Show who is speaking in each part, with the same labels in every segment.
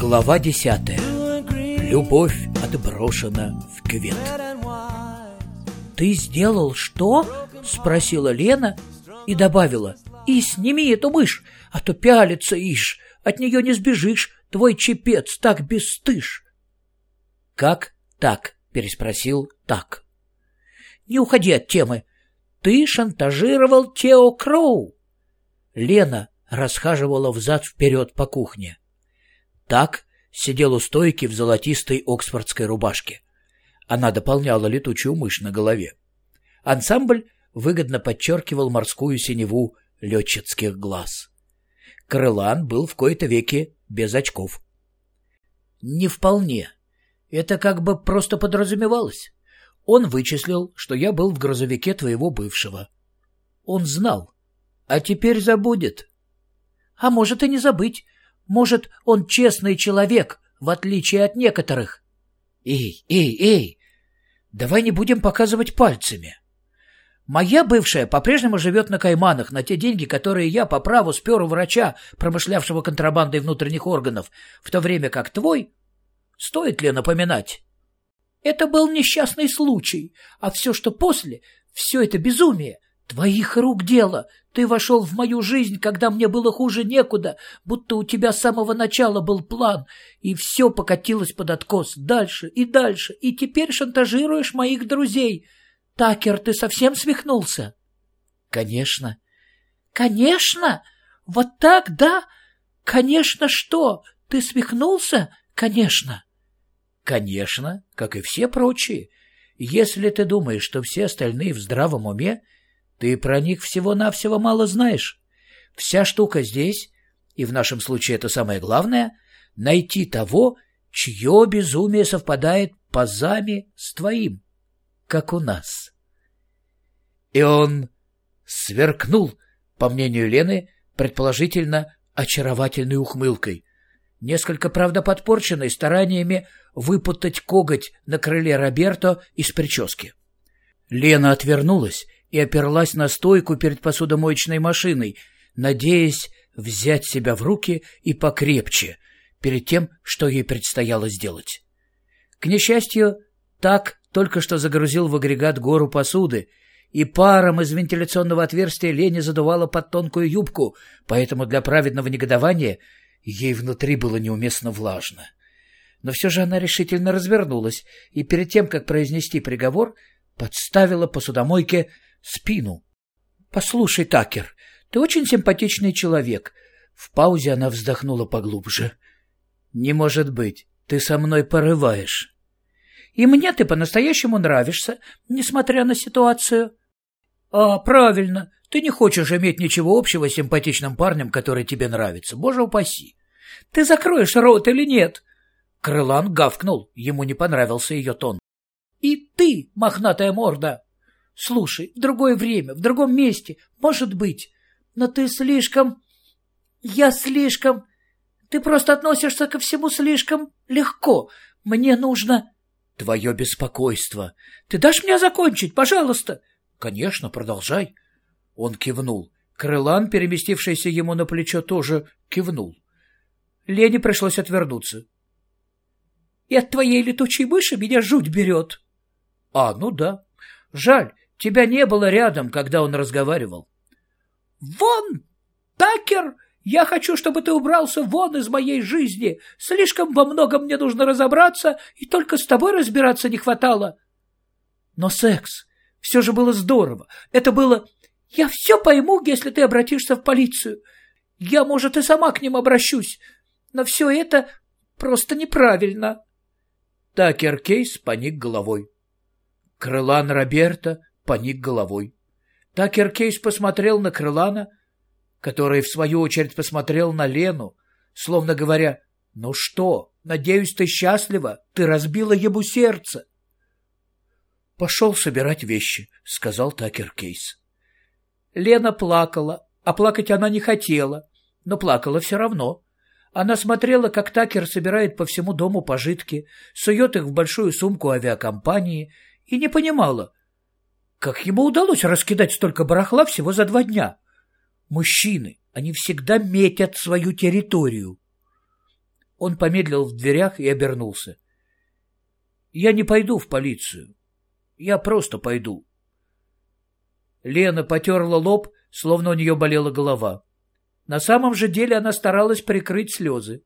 Speaker 1: Глава десятая. Любовь отброшена в кювет. «Ты сделал что?» — спросила Лена и добавила. «И сними эту мышь, а то пялится ишь, от нее не сбежишь, твой чепец так бесстыж». «Как так?» — переспросил так. «Не уходи от темы. Ты шантажировал Тео Кроу». Лена расхаживала взад-вперед по кухне. Так сидел у стойки в золотистой оксфордской рубашке. Она дополняла летучую мышь на голове. Ансамбль выгодно подчеркивал морскую синеву летчицких глаз. Крылан был в кои-то веке без очков. Не вполне. Это как бы просто подразумевалось. Он вычислил, что я был в грузовике твоего бывшего. Он знал. А теперь забудет. А может и не забыть. Может, он честный человек, в отличие от некоторых. Эй, эй, эй, давай не будем показывать пальцами. Моя бывшая по-прежнему живет на Кайманах на те деньги, которые я по праву спер у врача, промышлявшего контрабандой внутренних органов, в то время как твой... Стоит ли напоминать? Это был несчастный случай, а все, что после, все это безумие — Твоих рук дело. Ты вошел в мою жизнь, когда мне было хуже некуда, будто у тебя с самого начала был план, и все покатилось под откос дальше и дальше, и теперь шантажируешь моих друзей. Такер, ты совсем свихнулся? Конечно. Конечно? Вот так, да? Конечно что? Ты свихнулся? Конечно. Конечно, как и все прочие. Если ты думаешь, что все остальные в здравом уме, ты про них всего-навсего мало знаешь. Вся штука здесь, и в нашем случае это самое главное, найти того, чье безумие совпадает позами с твоим, как у нас. И он сверкнул, по мнению Лены, предположительно очаровательной ухмылкой, несколько, правда, подпорченной стараниями выпутать коготь на крыле Роберто из прически. Лена отвернулась и оперлась на стойку перед посудомоечной машиной, надеясь взять себя в руки и покрепче перед тем, что ей предстояло сделать. К несчастью, так только что загрузил в агрегат гору посуды, и паром из вентиляционного отверстия Лене задувало под тонкую юбку, поэтому для праведного негодования ей внутри было неуместно влажно. Но все же она решительно развернулась и перед тем, как произнести приговор, подставила посудомойке спину. «Послушай, Такер, ты очень симпатичный человек». В паузе она вздохнула поглубже. «Не может быть, ты со мной порываешь». «И мне ты по-настоящему нравишься, несмотря на ситуацию». «А, правильно, ты не хочешь иметь ничего общего с симпатичным парнем, который тебе нравится. Боже упаси! Ты закроешь рот или нет?» Крылан гавкнул, ему не понравился ее тон. «И ты, мохнатая морда!» Слушай, в другое время, в другом месте, может быть. Но ты слишком... Я слишком... Ты просто относишься ко всему слишком легко. Мне нужно... Твое беспокойство. Ты дашь мне закончить, пожалуйста? Конечно, продолжай. Он кивнул. Крылан, переместившийся ему на плечо, тоже кивнул. Лене пришлось отвернуться. И от твоей летучей мыши меня жуть берет. А, ну да. Жаль, Тебя не было рядом, когда он разговаривал. «Вон, Такер! Я хочу, чтобы ты убрался вон из моей жизни. Слишком во многом мне нужно разобраться, и только с тобой разбираться не хватало». Но секс все же было здорово. Это было... Я все пойму, если ты обратишься в полицию. Я, может, и сама к ним обращусь. Но все это просто неправильно. Такер Кейс поник головой. Крылан Роберта поник головой. Такер Кейс посмотрел на Крылана, который, в свою очередь, посмотрел на Лену, словно говоря, «Ну что, надеюсь, ты счастлива? Ты разбила ему сердце!» «Пошел собирать вещи», — сказал Такер Кейс. Лена плакала, а плакать она не хотела, но плакала все равно. Она смотрела, как Такер собирает по всему дому пожитки, сует их в большую сумку авиакомпании и не понимала, как ему удалось раскидать столько барахла всего за два дня? Мужчины, они всегда метят свою территорию. Он помедлил в дверях и обернулся. «Я не пойду в полицию. Я просто пойду». Лена потерла лоб, словно у нее болела голова. На самом же деле она старалась прикрыть слезы.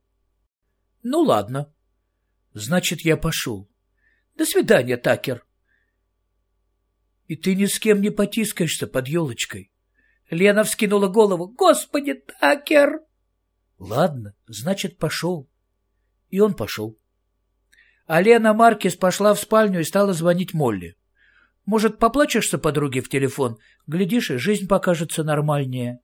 Speaker 1: «Ну ладно. Значит, я пошел. До свидания, Такер». «И ты ни с кем не потискаешься под елочкой?» Лена вскинула голову. «Господи, Такер!» «Ладно, значит, пошел». И он пошел. А Лена Маркес пошла в спальню и стала звонить Молли. «Может, поплачешься подруге в телефон? Глядишь, и жизнь покажется нормальнее».